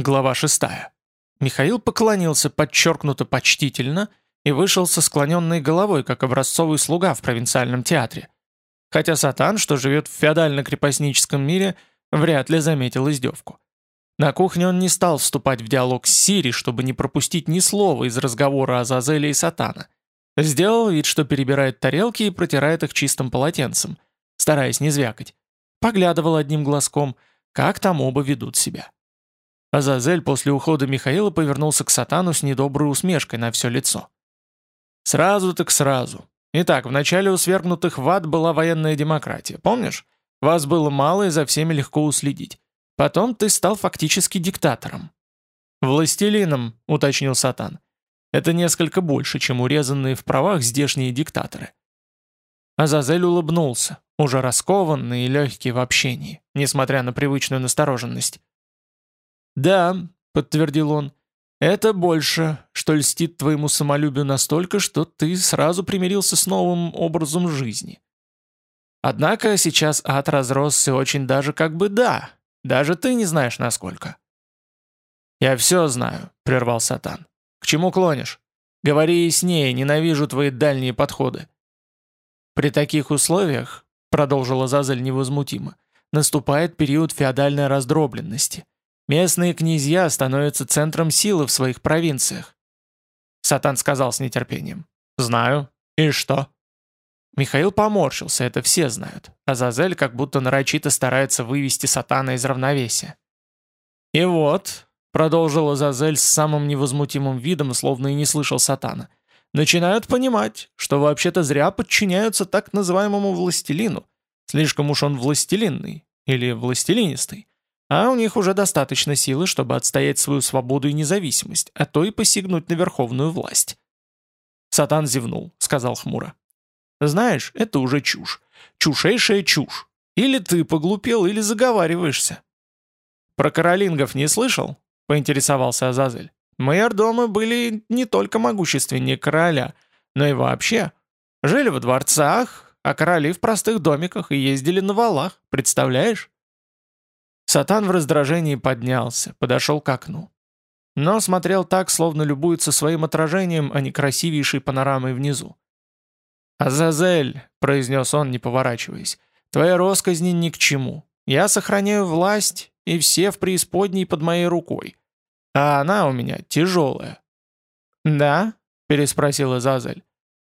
Глава 6. Михаил поклонился подчеркнуто почтительно и вышел со склоненной головой, как образцовый слуга в провинциальном театре. Хотя Сатан, что живет в феодально-крепостническом мире, вряд ли заметил издевку. На кухне он не стал вступать в диалог с Сири, чтобы не пропустить ни слова из разговора о Зазеле и Сатана. Сделал вид, что перебирает тарелки и протирает их чистым полотенцем, стараясь не звякать. Поглядывал одним глазком, как там оба ведут себя. Азазель после ухода Михаила повернулся к Сатану с недоброй усмешкой на все лицо. «Сразу так сразу. Итак, в начале у свергнутых в ад была военная демократия, помнишь? Вас было мало и за всеми легко уследить. Потом ты стал фактически диктатором». «Властелином», — уточнил Сатан. «Это несколько больше, чем урезанные в правах здешние диктаторы». Азазель улыбнулся, уже раскованный и легкий в общении, несмотря на привычную настороженность. «Да», — подтвердил он, — «это больше, что льстит твоему самолюбию настолько, что ты сразу примирился с новым образом жизни. Однако сейчас ад разросся очень даже как бы да, даже ты не знаешь насколько». «Я все знаю», — прервал Сатан. «К чему клонишь? Говори яснее, ненавижу твои дальние подходы». «При таких условиях», — продолжила Зазель невозмутимо, — «наступает период феодальной раздробленности. Местные князья становятся центром силы в своих провинциях. Сатан сказал с нетерпением. «Знаю. И что?» Михаил поморщился, это все знают. А Зазель как будто нарочито старается вывести Сатана из равновесия. «И вот», — продолжила Зазель с самым невозмутимым видом, словно и не слышал Сатана, «начинают понимать, что вообще-то зря подчиняются так называемому властелину. Слишком уж он властелинный или властелинистый. А у них уже достаточно силы, чтобы отстоять свою свободу и независимость, а то и посягнуть на верховную власть. Сатан зевнул, сказал хмуро. «Знаешь, это уже чушь. Чушейшая чушь. Или ты поглупел, или заговариваешься». «Про каролингов не слышал?» — поинтересовался Азазель. «Майордомы были не только могущественнее короля, но и вообще. Жили во дворцах, а короли в простых домиках и ездили на валах, представляешь?» Сатан в раздражении поднялся, подошел к окну. Но смотрел так, словно любуется своим отражением, а не красивейшей панорамой внизу. «Азазель», — произнес он, не поворачиваясь, — «твоя росказни ни к чему. Я сохраняю власть, и все в преисподней под моей рукой. А она у меня тяжелая». «Да?» — переспросил Азазель.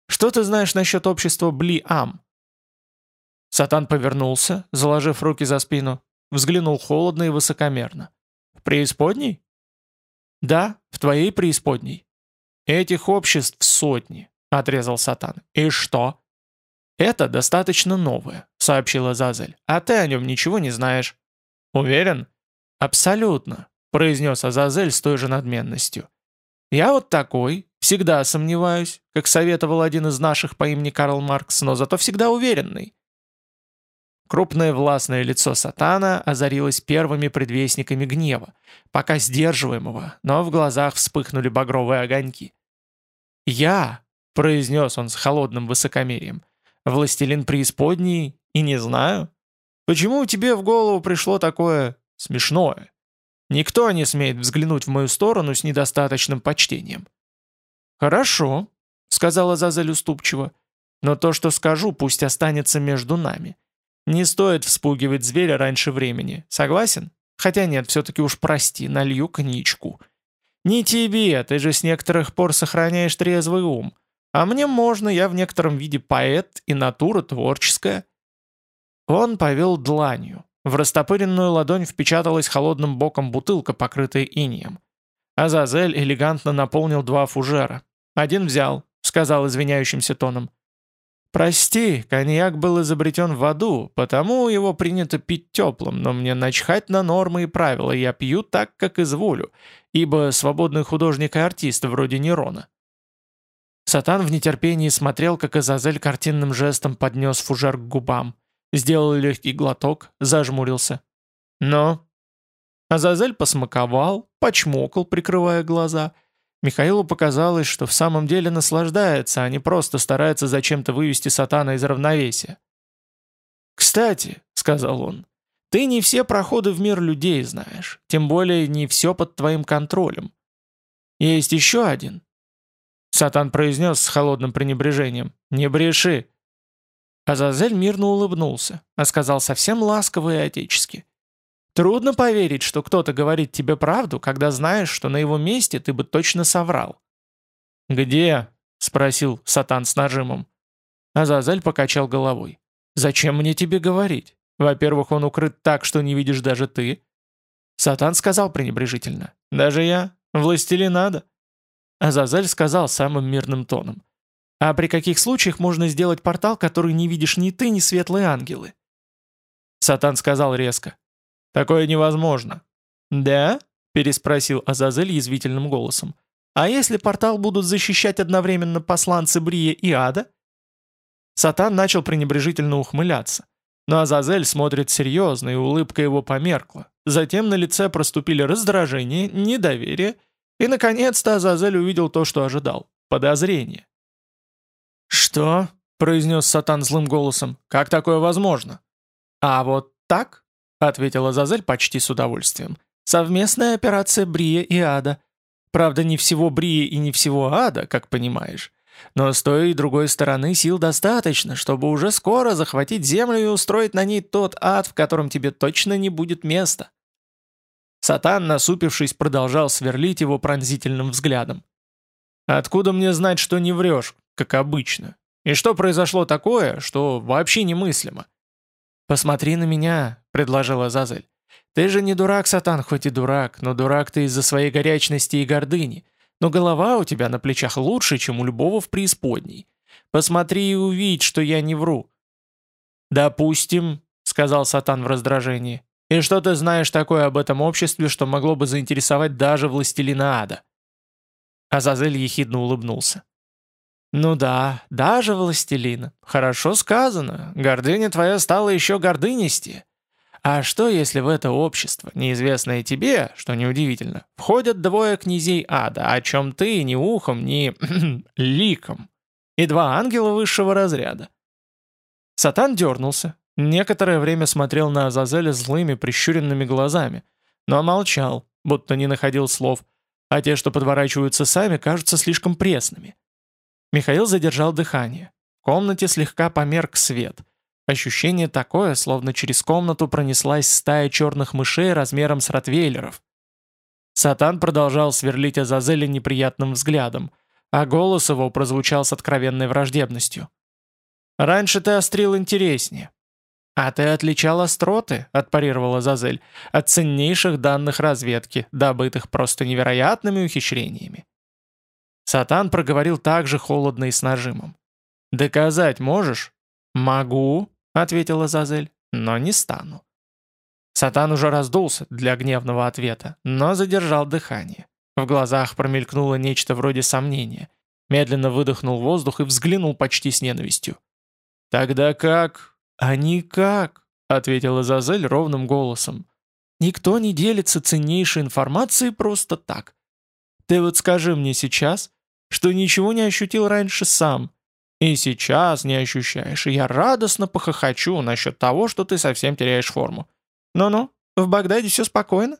«Что ты знаешь насчет общества Бли-Ам?» Сатан повернулся, заложив руки за спину, Взглянул холодно и высокомерно. «В преисподней?» «Да, в твоей преисподней». «Этих обществ сотни», — отрезал Сатан. «И что?» «Это достаточно новое», — сообщила Зазель. «А ты о нем ничего не знаешь». «Уверен?» «Абсолютно», — произнес Азазель с той же надменностью. «Я вот такой, всегда сомневаюсь, как советовал один из наших по имени Карл Маркс, но зато всегда уверенный. Крупное властное лицо сатана озарилось первыми предвестниками гнева, пока сдерживаемого, но в глазах вспыхнули багровые огоньки. «Я», — произнес он с холодным высокомерием, — «властелин преисподней и не знаю. Почему тебе в голову пришло такое смешное? Никто не смеет взглянуть в мою сторону с недостаточным почтением». «Хорошо», — сказала Зазель уступчиво, — «но то, что скажу, пусть останется между нами». Не стоит вспугивать зверя раньше времени. Согласен? Хотя нет, все-таки уж прости, налью коньячку. Не тебе, ты же с некоторых пор сохраняешь трезвый ум. А мне можно, я в некотором виде поэт и натура творческая. Он повел дланью. В растопыренную ладонь впечаталась холодным боком бутылка, покрытая инием. Азазель элегантно наполнил два фужера. Один взял, сказал извиняющимся тоном. «Прости, коньяк был изобретен в аду, потому его принято пить теплым, но мне начхать на нормы и правила, я пью так, как изволю, ибо свободный художник и артист вроде Нерона». Сатан в нетерпении смотрел, как Азазель картинным жестом поднес фужер к губам, сделал легкий глоток, зажмурился. «Но...» Азазель посмаковал, почмокал, прикрывая глаза — Михаилу показалось, что в самом деле наслаждается, а не просто старается зачем-то вывести сатана из равновесия. «Кстати», — сказал он, — Ты не все проходы в мир людей знаешь, тем более не все под твоим контролем. Есть еще один». Сатан произнес с холодным пренебрежением. «Не бреши». Азазель мирно улыбнулся, а сказал совсем ласково и отечески. «Трудно поверить, что кто-то говорит тебе правду, когда знаешь, что на его месте ты бы точно соврал». «Где?» — спросил Сатан с нажимом. Азазель покачал головой. «Зачем мне тебе говорить? Во-первых, он укрыт так, что не видишь даже ты». Сатан сказал пренебрежительно. «Даже я? Властелин надо». Азазель сказал самым мирным тоном. «А при каких случаях можно сделать портал, который не видишь ни ты, ни светлые ангелы?» Сатан сказал резко. «Такое невозможно». «Да?» — переспросил Азазель язвительным голосом. «А если портал будут защищать одновременно посланцы Брия и Ада?» Сатан начал пренебрежительно ухмыляться. Но Азазель смотрит серьезно, и улыбка его померкла. Затем на лице проступили раздражение, недоверие, и, наконец-то, Азазель увидел то, что ожидал — подозрение. «Что?» — произнес Сатан злым голосом. «Как такое возможно?» «А вот так?» — ответил Азазель почти с удовольствием. «Совместная операция Брия и Ада. Правда, не всего Брия и не всего Ада, как понимаешь. Но с той и другой стороны сил достаточно, чтобы уже скоро захватить землю и устроить на ней тот ад, в котором тебе точно не будет места. Сатан, насупившись, продолжал сверлить его пронзительным взглядом. «Откуда мне знать, что не врешь, как обычно? И что произошло такое, что вообще немыслимо?» «Посмотри на меня», — предложила Зазель. «Ты же не дурак, Сатан, хоть и дурак, но дурак ты из-за своей горячности и гордыни. Но голова у тебя на плечах лучше, чем у любого в преисподней. Посмотри и увидь, что я не вру». «Допустим», — сказал Сатан в раздражении. «И что ты знаешь такое об этом обществе, что могло бы заинтересовать даже властелина ада?» Азазель ехидно улыбнулся. «Ну да, даже властелина. Хорошо сказано. Гордыня твоя стала еще гордынистее. А что, если в это общество, неизвестное тебе, что неудивительно, входят двое князей ада, о чем ты ни ухом, ни ликом, и два ангела высшего разряда? Сатан дернулся, некоторое время смотрел на Азазеля злыми прищуренными глазами, но молчал, будто не находил слов, а те, что подворачиваются сами, кажутся слишком пресными. Михаил задержал дыхание. В комнате слегка померк свет — Ощущение такое, словно через комнату пронеслась стая черных мышей размером с ротвейлеров. Сатан продолжал сверлить Азазеля неприятным взглядом, а голос его прозвучал с откровенной враждебностью. «Раньше ты острил интереснее». «А ты отличал остроты», — отпарировала Азазель, «от ценнейших данных разведки, добытых просто невероятными ухищрениями». Сатан проговорил так же холодно и с нажимом. «Доказать можешь?» «Могу», — ответила Зазель, — «но не стану». Сатан уже раздулся для гневного ответа, но задержал дыхание. В глазах промелькнуло нечто вроде сомнения. Медленно выдохнул воздух и взглянул почти с ненавистью. «Тогда как?» «А никак», — ответила Зазель ровным голосом. «Никто не делится ценнейшей информацией просто так. Ты вот скажи мне сейчас, что ничего не ощутил раньше сам, и сейчас не ощущаешь, и я радостно похохочу насчет того, что ты совсем теряешь форму. Ну-ну, в Багдаде все спокойно?»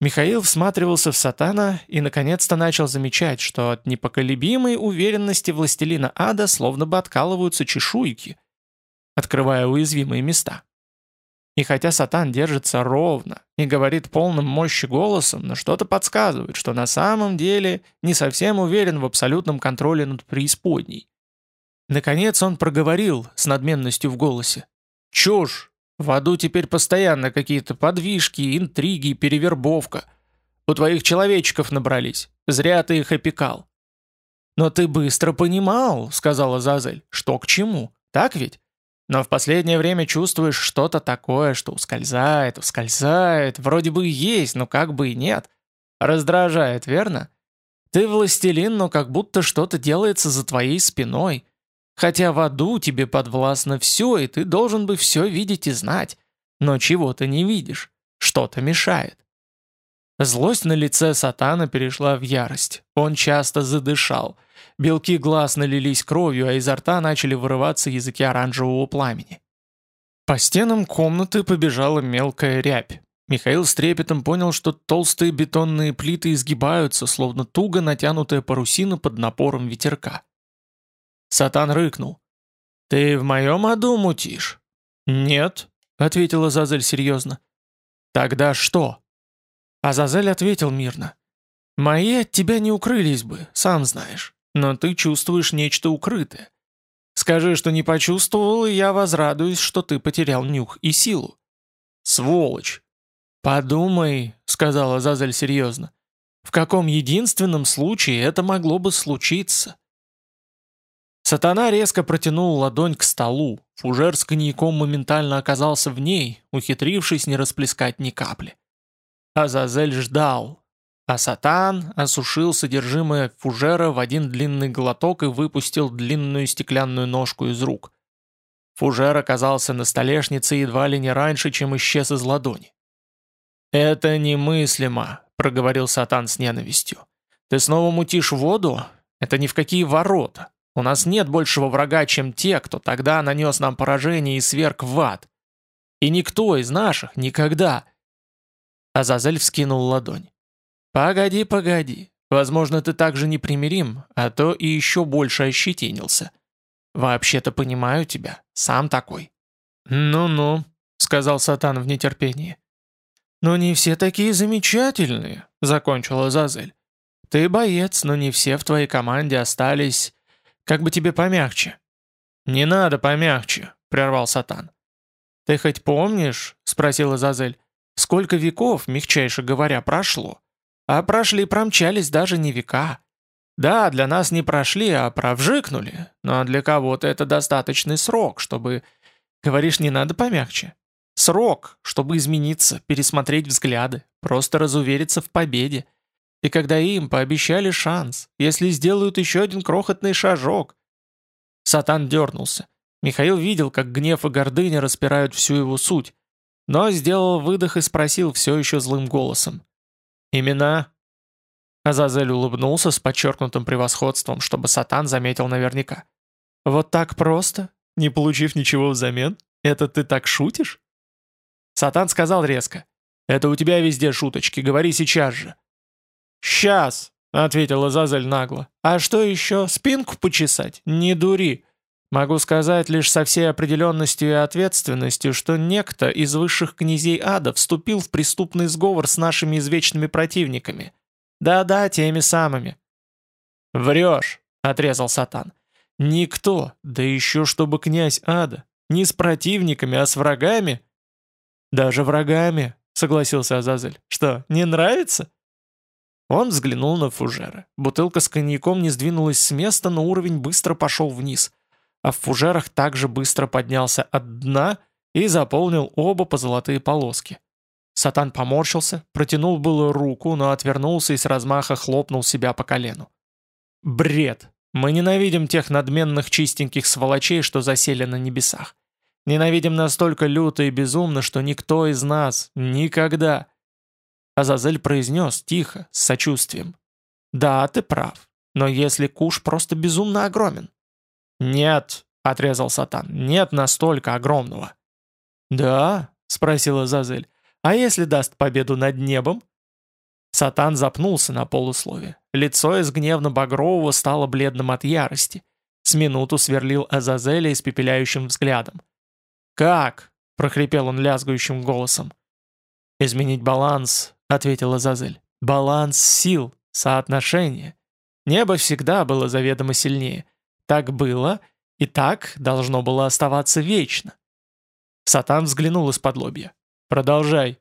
Михаил всматривался в сатана и наконец-то начал замечать, что от непоколебимой уверенности властелина ада словно бы откалываются чешуйки, открывая уязвимые места. И хотя сатан держится ровно и говорит полным мощи голосом, но что-то подсказывает, что на самом деле не совсем уверен в абсолютном контроле над преисподней. Наконец он проговорил с надменностью в голосе. «Чушь! В аду теперь постоянно какие-то подвижки, интриги, перевербовка. У твоих человечков набрались. Зря ты их опекал». «Но ты быстро понимал», — сказала Зазель, — «что к чему. Так ведь? Но в последнее время чувствуешь что-то такое, что ускользает, ускользает, вроде бы и есть, но как бы и нет. Раздражает, верно? Ты властелин, но как будто что-то делается за твоей спиной». Хотя в аду тебе подвластно все, и ты должен бы все видеть и знать. Но чего ты не видишь, что-то мешает. Злость на лице сатана перешла в ярость. Он часто задышал. Белки глаз налились кровью, а изо рта начали вырываться языки оранжевого пламени. По стенам комнаты побежала мелкая рябь. Михаил с трепетом понял, что толстые бетонные плиты изгибаются, словно туго натянутая парусина под напором ветерка. Сатан рыкнул. «Ты в моем аду мутишь?» «Нет», — ответила Зазель серьезно. «Тогда что?» Азазель ответил мирно. «Мои от тебя не укрылись бы, сам знаешь, но ты чувствуешь нечто укрытое. Скажи, что не почувствовал, и я возрадуюсь, что ты потерял нюх и силу». «Сволочь!» «Подумай», — сказала Зазель серьезно, «в каком единственном случае это могло бы случиться?» Сатана резко протянул ладонь к столу, фужер с коньяком моментально оказался в ней, ухитрившись не расплескать ни капли. Азазель ждал, а Сатан осушил содержимое фужера в один длинный глоток и выпустил длинную стеклянную ножку из рук. Фужер оказался на столешнице едва ли не раньше, чем исчез из ладони. «Это немыслимо», — проговорил Сатан с ненавистью. «Ты снова мутишь воду? Это ни в какие ворота. У нас нет большего врага, чем те, кто тогда нанес нам поражение и сверг в ад. И никто из наших никогда...» Азазель вскинул ладонь. «Погоди, погоди. Возможно, ты так же непримирим, а то и еще больше ощетинился. Вообще-то понимаю тебя, сам такой». «Ну-ну», — сказал Сатан в нетерпении. «Но не все такие замечательные», — закончила Зазель. «Ты боец, но не все в твоей команде остались как бы тебе помягче?» «Не надо помягче», — прервал Сатан. «Ты хоть помнишь, — спросила Зазель, — сколько веков, мягчайше говоря, прошло? А прошли промчались даже не века. Да, для нас не прошли, а провжикнули, но для кого-то это достаточный срок, чтобы... Говоришь, не надо помягче? Срок, чтобы измениться, пересмотреть взгляды, просто разувериться в победе. И когда им пообещали шанс, если сделают еще один крохотный шажок. Сатан дернулся. Михаил видел, как гнев и гордыня распирают всю его суть, но сделал выдох и спросил все еще злым голосом. «Имена?» Азазель улыбнулся с подчеркнутым превосходством, чтобы Сатан заметил наверняка. «Вот так просто? Не получив ничего взамен? Это ты так шутишь?» Сатан сказал резко. «Это у тебя везде шуточки, говори сейчас же». «Сейчас», — ответила Зазель нагло. «А что еще? Спинку почесать? Не дури. Могу сказать лишь со всей определенностью и ответственностью, что некто из высших князей ада вступил в преступный сговор с нашими извечными противниками. Да-да, теми самыми». «Врешь», — отрезал Сатан. «Никто, да еще чтобы князь ада, не с противниками, а с врагами». «Даже врагами», — согласился Азазель. «Что, не нравится?» Он взглянул на фужеры. Бутылка с коньяком не сдвинулась с места, но уровень быстро пошел вниз. А в фужерах также быстро поднялся от дна и заполнил оба по золотые полоски. Сатан поморщился, протянул было руку, но отвернулся и с размаха хлопнул себя по колену. «Бред! Мы ненавидим тех надменных чистеньких сволочей, что засели на небесах. Ненавидим настолько люто и безумно, что никто из нас никогда...» Азазель произнес тихо, с сочувствием. «Да, ты прав. Но если куш просто безумно огромен?» «Нет», — отрезал Сатан, — «нет настолько огромного». «Да?» — спросила Азазель. «А если даст победу над небом?» Сатан запнулся на полуслове. Лицо из гневно-багрового стало бледным от ярости. С минуту сверлил Азазеля испепеляющим взглядом. «Как?» — прохрипел он лязгающим голосом. «Изменить баланс — ответила Зазель. «Баланс сил, соотношение. Небо всегда было заведомо сильнее. Так было, и так должно было оставаться вечно». Сатан взглянул из-под лобья. «Продолжай».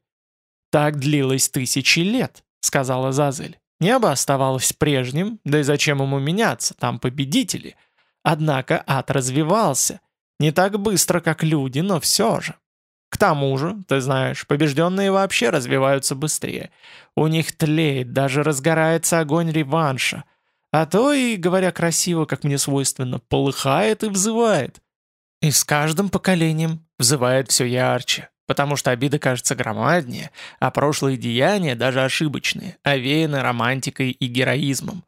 «Так длилось тысячи лет», — сказала Зазель. «Небо оставалось прежним, да и зачем ему меняться, там победители. Однако ад развивался. Не так быстро, как люди, но все же. К тому же, ты знаешь, побежденные вообще развиваются быстрее. У них тлеет, даже разгорается огонь реванша. А то и, говоря красиво, как мне свойственно, полыхает и взывает. И с каждым поколением взывает все ярче, потому что обида кажется громаднее, а прошлые деяния даже ошибочные, овеяны романтикой и героизмом.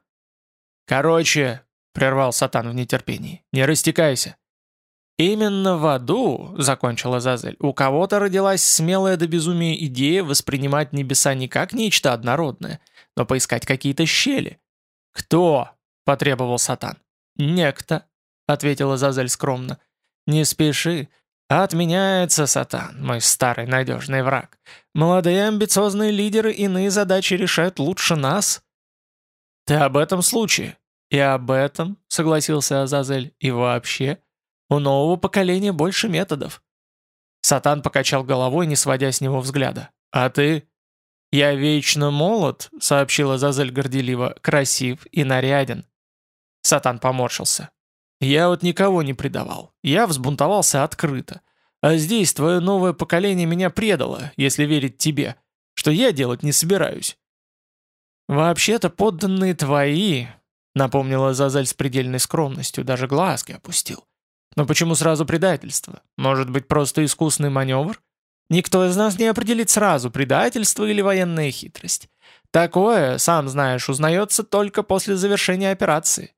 «Короче», — прервал Сатан в нетерпении, — «не растекайся. «Именно в аду, — закончила Зазель, — у кого-то родилась смелая до безумия идея воспринимать небеса не как нечто однородное, но поискать какие-то щели». «Кто?» — потребовал Сатан. «Некто», — ответила Зазель скромно. «Не спеши. Отменяется Сатан, мой старый надежный враг. Молодые амбициозные лидеры иные задачи решают лучше нас». «Ты об этом случае?» «И об этом», — согласился Азазель, — «и вообще...» У нового поколения больше методов». Сатан покачал головой, не сводя с него взгляда. «А ты?» «Я вечно молод», — сообщила Зазель горделиво, — «красив и наряден». Сатан поморщился. «Я вот никого не предавал. Я взбунтовался открыто. А здесь твое новое поколение меня предало, если верить тебе, что я делать не собираюсь». «Вообще-то подданные твои», — напомнила Зазель с предельной скромностью, даже глазки опустил. Но почему сразу предательство? Может быть, просто искусный маневр? Никто из нас не определит сразу, предательство или военная хитрость. Такое, сам знаешь, узнается только после завершения операции.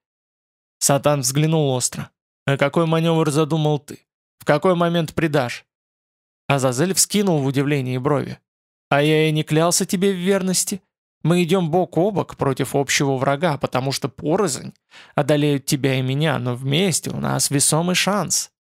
Сатан взглянул остро. «А какой маневр задумал ты? В какой момент предашь?» Азазель вскинул в удивлении брови. «А я и не клялся тебе в верности. Мы идем бок о бок против общего врага, потому что порознь одолеют тебя и меня, но вместе у нас весомый шанс.